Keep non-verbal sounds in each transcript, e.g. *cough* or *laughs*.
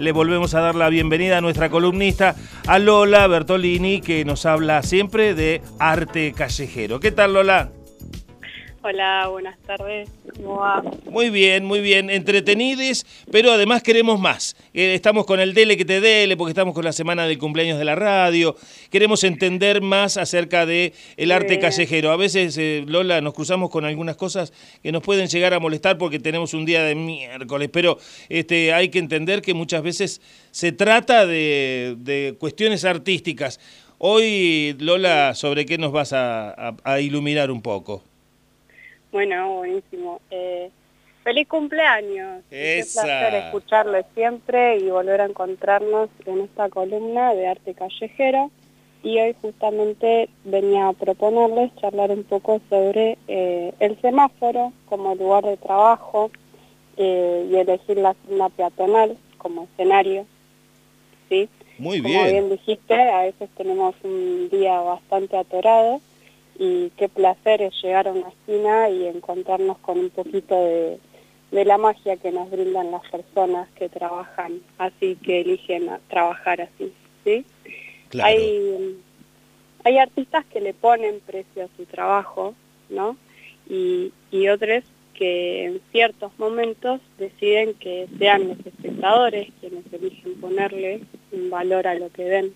Le volvemos a dar la bienvenida a nuestra columnista, a Lola Bertolini, que nos habla siempre de arte callejero. ¿Qué tal, Lola? Hola, buenas tardes. ¿Cómo va? Muy bien, muy bien. Entretenides, pero además queremos más. Eh, estamos con el Dele que te dele, porque estamos con la semana del cumpleaños de la radio. Queremos entender más acerca de el arte callejero. A veces, eh, Lola, nos cruzamos con algunas cosas que nos pueden llegar a molestar porque tenemos un día de miércoles, pero este, hay que entender que muchas veces se trata de, de cuestiones artísticas. Hoy, Lola, ¿sobre qué nos vas a- a- a iluminar un poco? Bueno, buenísimo. Eh, feliz cumpleaños. Qué Esa. placer escucharlo siempre y volver a encontrarnos en esta columna de arte callejero. Y hoy justamente venía a proponerles charlar un poco sobre eh, el semáforo como lugar de trabajo eh, y elegir la zona peatonal como escenario. ¿sí? Muy Como bien bien. dijiste, a veces tenemos un día bastante atorado y qué placer es llegar a una esquina y encontrarnos con un poquito de, de la magia que nos brindan las personas que trabajan así, que eligen a- trabajar así, ¿sí? Claro. Hay, hay artistas que le ponen precio a su trabajo, ¿no? Y, y otros que en ciertos momentos deciden que sean los espectadores quienes eligen ponerle un valor a lo que ven.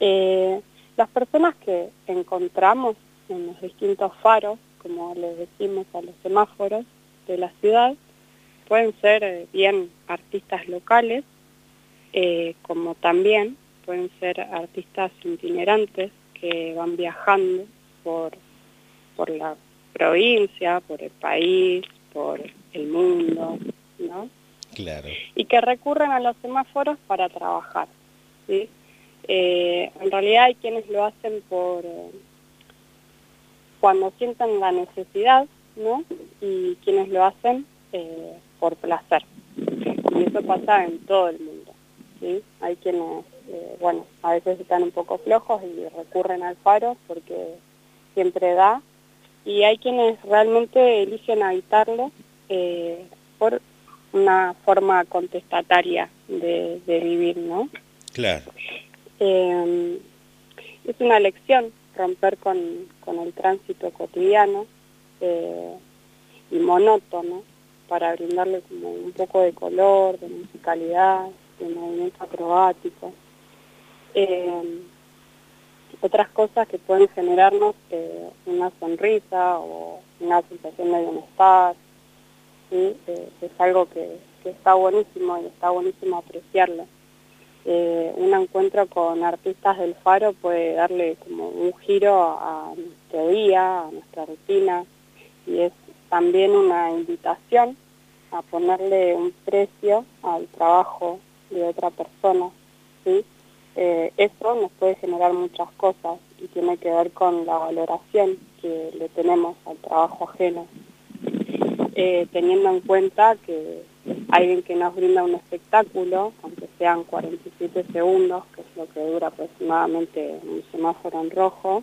Eh, las personas que encontramos en los distintos faros, como les decimos a los semáforos de la ciudad, pueden ser eh, bien artistas locales, eh, como también pueden ser artistas itinerantes que van viajando por, por la provincia, por el país, por el mundo, ¿no? Claro. y que recurren a los semáforos para trabajar. ¿sí? Eh, en realidad hay quienes lo hacen por eh, cuando sienten la necesidad, ¿no? Y quienes lo hacen eh, por placer. Y eso pasa en todo el mundo. ¿sí? Hay quienes, eh, bueno, a veces están un poco flojos y recurren al faro porque siempre da. Y hay quienes realmente eligen habitarlo eh, por una forma contestataria de vivir, ¿no? Claro. Eh, es una lección romper con, con el tránsito cotidiano eh, y monótono para brindarle como un poco de color, de musicalidad, de movimiento acrobático. Eh, otras cosas que pueden generarnos eh, una sonrisa o una sensación de bienestar, ¿sí? Eh, es algo que, que está buenísimo y está buenísimo apreciarlo. Eh, un encuentro con artistas del Faro puede darle como un giro a nuestro día, a nuestra rutina, y es también una invitación a ponerle un precio al trabajo de otra persona. ¿sí? Eh, eso nos puede generar muchas cosas y tiene que ver con la valoración que le tenemos al trabajo ajeno eh, teniendo en cuenta que alguien que nos brinda un espectáculo, sean 47 segundos, que es lo que dura aproximadamente un semáforo en rojo,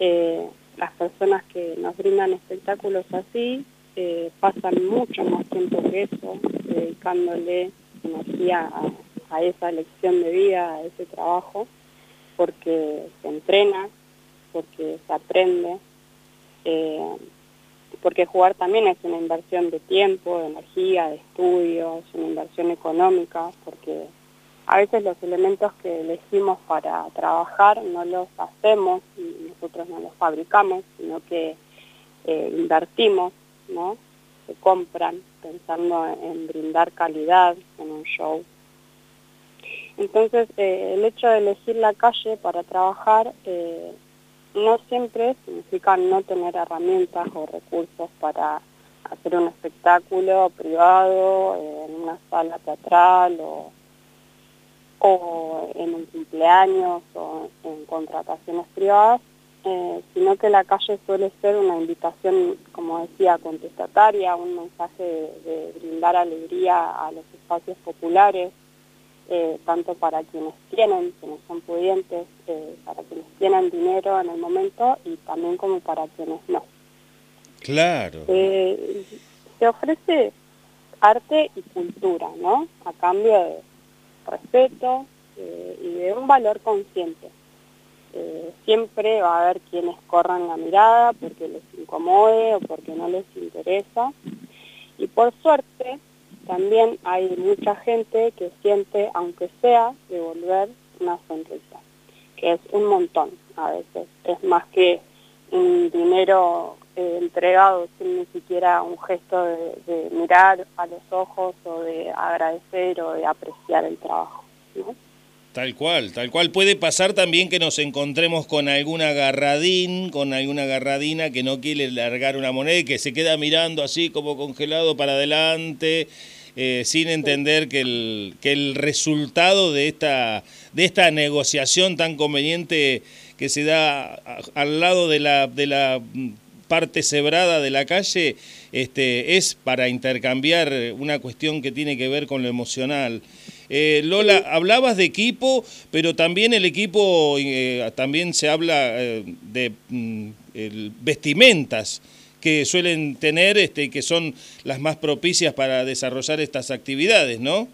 eh, las personas que nos brindan espectáculos así eh, pasan mucho más tiempo que eso, dedicándole energía a, a esa lección de vida, a ese trabajo, porque se entrena, porque se aprende. eh, porque jugar también es una inversión de tiempo, de energía, de estudio, es una inversión económica, porque a veces los elementos que elegimos para trabajar no los hacemos y nosotros no los fabricamos, sino que eh, invertimos, ¿no? Se compran pensando en brindar calidad en un show. Entonces, eh, el hecho de elegir la calle para trabajar eh, no siempre significa no tener herramientas o recursos para hacer un espectáculo privado en una sala teatral o, o en un cumpleaños o en contrataciones privadas, eh, sino que la calle suele ser una invitación, como decía, contestataria, un mensaje de, de brindar alegría a los espacios populares, eh, tanto para quienes tienen, quienes son pudientes, eh, para quienes tienen dinero en el momento y también como para quienes no. Claro. Eh, se ofrece arte y cultura, ¿no? A cambio de respeto eh, y de un valor consciente. Siempre va a haber quienes corran la mirada porque les incomode o porque no les interesa. Y por suerte, también hay mucha gente que siente, aunque sea, devolver una sonrisa, que es un montón a veces. Es más que un dinero eh, entregado sin ni siquiera un gesto de, mirar a los ojos o de agradecer o de apreciar el trabajo. Tal cual, tal cual. Puede pasar también que nos encontremos con algún agarradín, con alguna agarradina que no quiere largar una moneda y que se queda mirando así como congelado para adelante, eh, sin entender que el, que el resultado de esta, de esta negociación tan conveniente que se da al lado de la, de la parte cebrada de la calle este, es para intercambiar una cuestión que tiene que ver con lo emocional. Eh, Lola, hablabas de equipo, pero también el equipo, eh, también se habla de mm, vestimentas que suelen tener, este, que son las más propicias para desarrollar estas actividades, ¿no?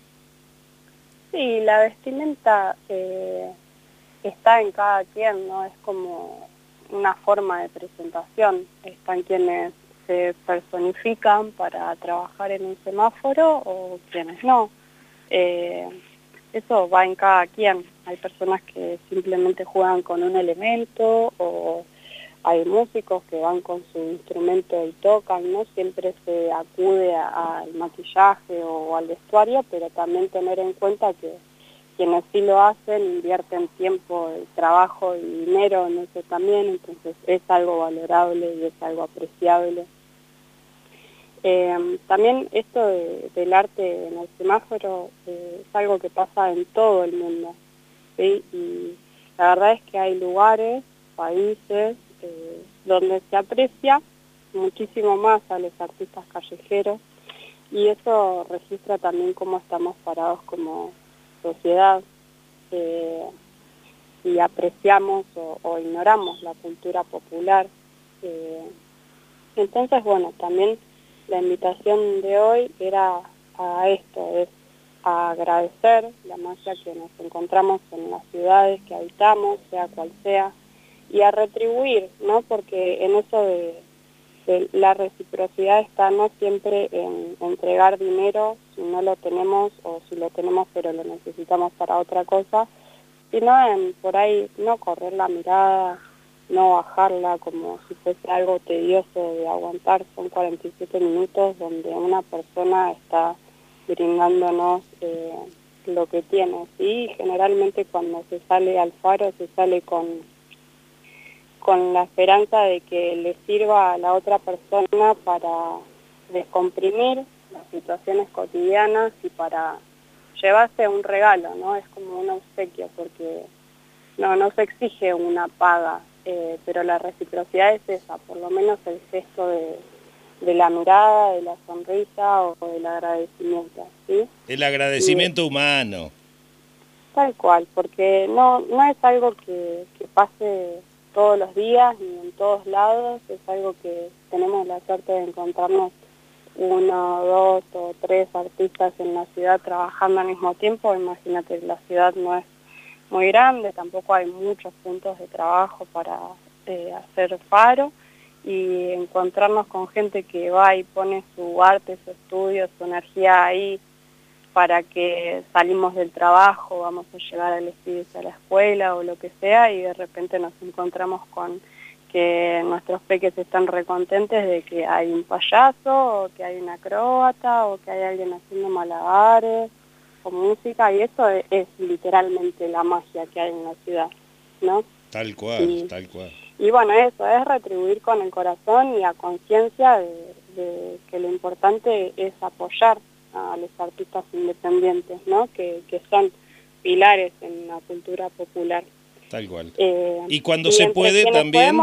Sí, la vestimenta está en cada quien, ¿no? Es como una forma de presentación. Están quienes se personifican para trabajar en un semáforo o quienes no. Eh, eso va en cada quien. Hay personas que simplemente juegan con un elemento o hay músicos que van con su instrumento y tocan, no siempre se acude al maquillaje o al vestuario, pero también tener en cuenta que quienes sí lo hacen invierten tiempo, trabajo y dinero en eso también, entonces es algo valorable y es algo apreciable. Eh, también esto del arte en el semáforo eh, es algo que pasa en todo el mundo, y la verdad es que hay lugares, países, eh, donde se aprecia muchísimo más a los artistas callejeros y eso registra también cómo estamos parados como sociedad eh, y apreciamos o, ignoramos la cultura popular. Eh, entonces, bueno, también la invitación de hoy era a esto, es a agradecer la magia que nos encontramos en las ciudades que habitamos, sea cual sea, y a retribuir, ¿no? Porque en eso de la reciprocidad está no siempre en entregar dinero si no lo tenemos o si lo tenemos pero lo necesitamos para otra cosa, sino en por ahí no correr la mirada, no bajarla como si fuese algo tedioso de aguantar. Son 47 minutos donde una persona está brindándonos eh, lo que tiene. Y generalmente cuando se sale al faro se sale con con la esperanza de que le sirva a la otra persona para descomprimir las situaciones cotidianas y para llevarse un regalo, ¿no? Es como un obsequio porque no, no se exige una paga, eh, pero la reciprocidad es esa, por lo menos el gesto de, de la mirada, de la sonrisa o del agradecimiento, ¿sí? El agradecimiento humano. Tal cual, porque no, no es algo que, que pase todos los días ni en todos lados, es algo que tenemos la suerte de encontrarnos uno, dos o tres artistas en la ciudad trabajando al mismo tiempo, imagínate, la ciudad no es muy grande, tampoco hay muchos puntos de trabajo para eh, hacer faro. Y encontrarnos con gente que va y pone su arte, su estudio, su energía ahí para que salimos del trabajo, vamos a llevar al espíritu a la escuela o lo que sea y de repente nos encontramos con que nuestros peques están recontentes de que hay un payaso o que hay una acróbata o que hay alguien haciendo malabares o música y eso es, literalmente la magia que hay en la ciudad, ¿no? Tal cual, tal cual. Y bueno, eso es retribuir con el corazón y a conciencia de que lo importante es apoyar a los artistas independientes, ¿no? Que, son pilares en la cultura popular. Tal cual. Eh, y cuando se puede también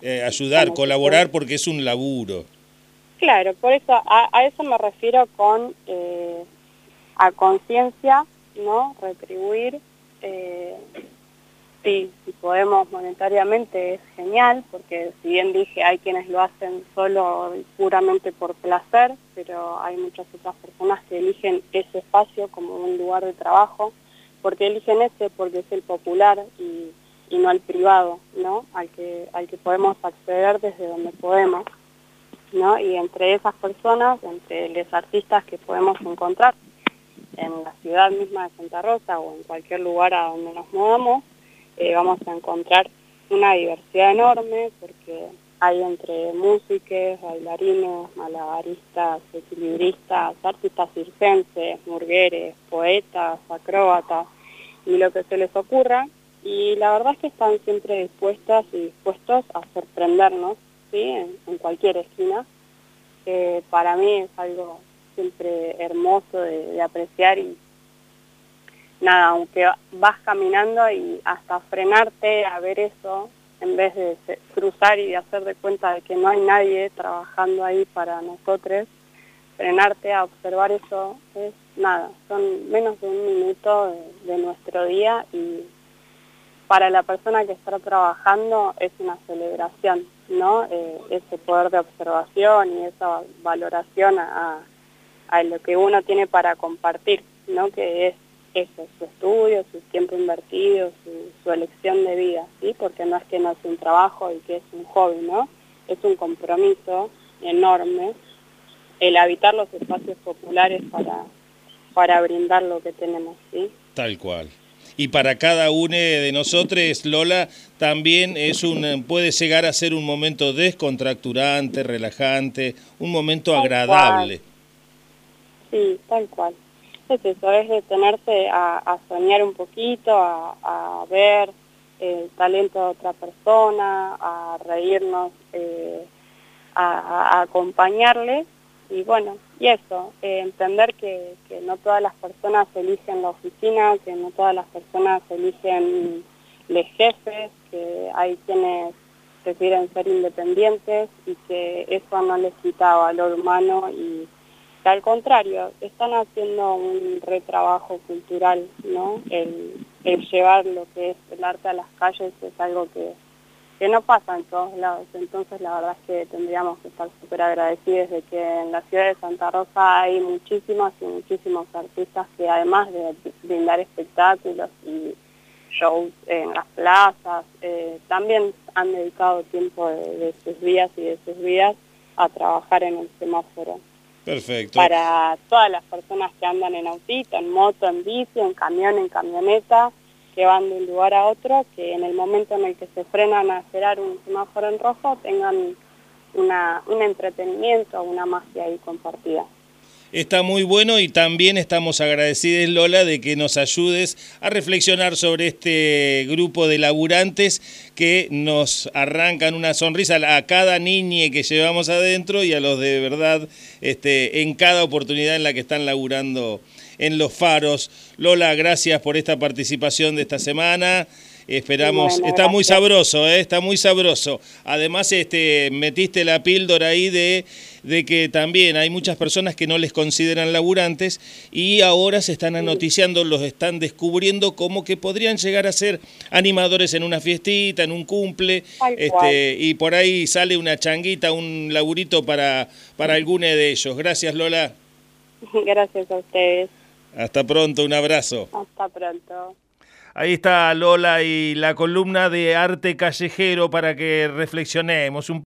eh, ayudar, colaborar, porque es un laburo. Claro, por eso a, eso me refiero con eh, a conciencia, ¿no? Retribuir sí, si podemos monetariamente es genial, porque si bien dije hay quienes lo hacen solo y puramente por placer, pero hay muchas otras personas que eligen ese espacio como un lugar de trabajo, porque eligen ese porque es el popular y, y no al privado, ¿no? Al que, al que podemos acceder desde donde podemos, ¿no? Y entre esas personas, entre los artistas que podemos encontrar en la ciudad misma de Santa Rosa o en cualquier lugar a donde nos movamos, eh, vamos a encontrar una diversidad enorme porque hay entre músicos, bailarines, malabaristas, equilibristas, artistas circenses, murgueres, poetas, acróbatas y lo que se les ocurra. Y la verdad es que están siempre dispuestas y dispuestos a sorprendernos ¿sí? en, cualquier esquina. para mí es algo siempre hermoso de apreciar y nada, aunque vas caminando y hasta frenarte a ver eso, en vez de cruzar y de hacer de cuenta de que no hay nadie trabajando ahí para nosotros, frenarte a observar eso es nada, son menos de un minuto de, nuestro día y para la persona que está trabajando es una celebración, ¿no? Eh, ese poder de observación y esa valoración a, a lo que uno tiene para compartir, ¿no? Que es eso, su estudio, su tiempo invertido, su, elección de vida, ¿sí? Porque no es que no es un trabajo y que es un hobby, ¿no? Es un compromiso enorme el habitar los espacios populares para, para brindar lo que tenemos, ¿sí? Tal cual. Y para cada uno de nosotros, Lola, también es un, puede llegar a ser un momento descontracturante, relajante, un momento agradable. Sí, tal cual es eso, es detenerse a, soñar un poquito, a, ver el talento de otra persona, a reírnos, eh, a, acompañarle. Y bueno, y eso, eh, entender que, no todas las personas eligen la oficina, que no todas las personas eligen los jefes, que hay quienes prefieren ser independientes y que eso no les quita valor humano y al contrario, están haciendo un retrabajo cultural, ¿no? El, llevar lo que es el arte a las calles es algo que, que no pasa en todos lados, entonces la verdad es que tendríamos que estar súper agradecidos de que en la ciudad de Santa Rosa hay muchísimas y muchísimos artistas que además de brindar espectáculos y shows en las plazas, eh, también han dedicado tiempo de, de sus días y de sus vidas a trabajar en el semáforo. Perfecto. Para todas las personas que andan en autito, en moto, en bici, en camión, en camioneta, que van de un lugar a otro, que en el momento en el que se frenan a esperar un semáforo en rojo tengan una, un entretenimiento, una magia ahí compartida está muy bueno y también estamos agradecidos, Lola, de que nos ayudes a reflexionar sobre este grupo de laburantes que nos arrancan una sonrisa a cada niña que llevamos adentro y a los de verdad este, en cada oportunidad en la que están laburando en los faros. Lola, gracias por esta participación de esta semana. Esperamos, está muy sabroso, ¿eh? está muy sabroso. Además, este, metiste la píldora ahí de, de que también hay muchas personas que no les consideran laburantes y ahora se están anoticiando, los están descubriendo como que podrían llegar a ser animadores en una fiestita, en un cumple, este, y por ahí sale una changuita, un laburito para, para alguno de ellos. Gracias, Lola. *laughs* Gracias a ustedes. Hasta pronto, un abrazo. Hasta pronto. Ahí está Lola y la columna de arte callejero para que reflexionemos un